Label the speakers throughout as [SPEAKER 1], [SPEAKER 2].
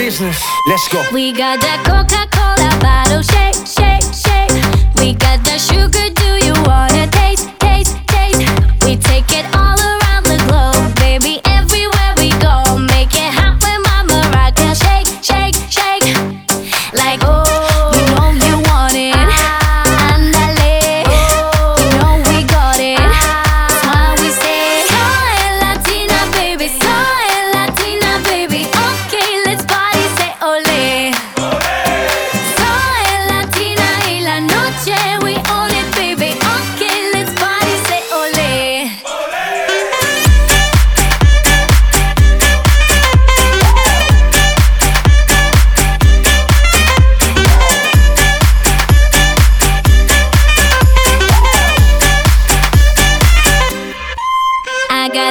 [SPEAKER 1] business. Let's go.
[SPEAKER 2] We got that Coca Cola bottle shake, shake, shake. We got that sugar,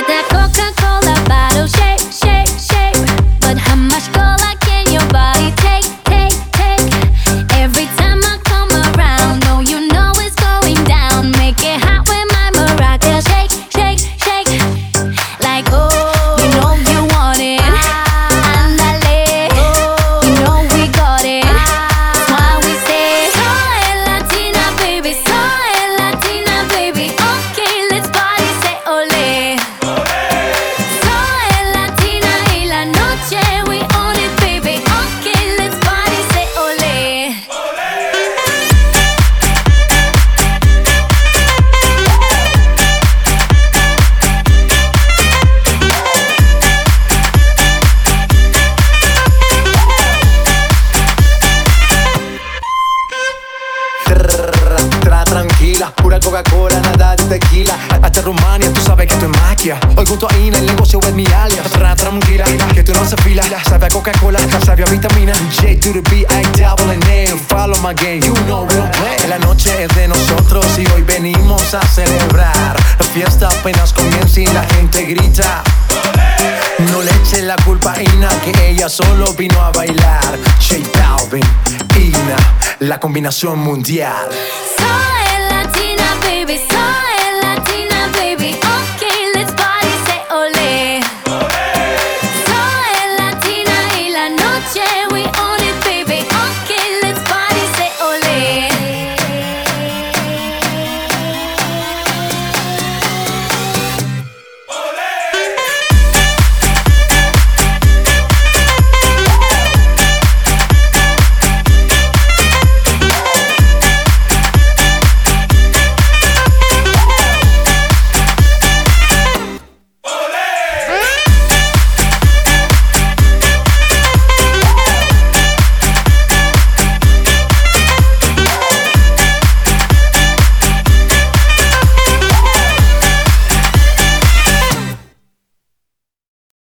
[SPEAKER 2] that Coca-Cola bottle shake, shake.
[SPEAKER 1] Pura Coca-Cola, nada de tequila. Hasta Rumania, tú sabes que esto es magia. Hoy junto a Ina, el negocio es mi alias. Tra tranquila, que tú no se fila. Sabe a Coca-Cola, sabe a vitamina. J to the B, I double N. Follow my game, you know we don't play. La noche es de nosotros y hoy venimos a celebrar. La fiesta apenas comienza y la gente grita. No le eche la culpa a Ina, que ella solo vino a bailar. J Balvin, Ina, la combinación mundial.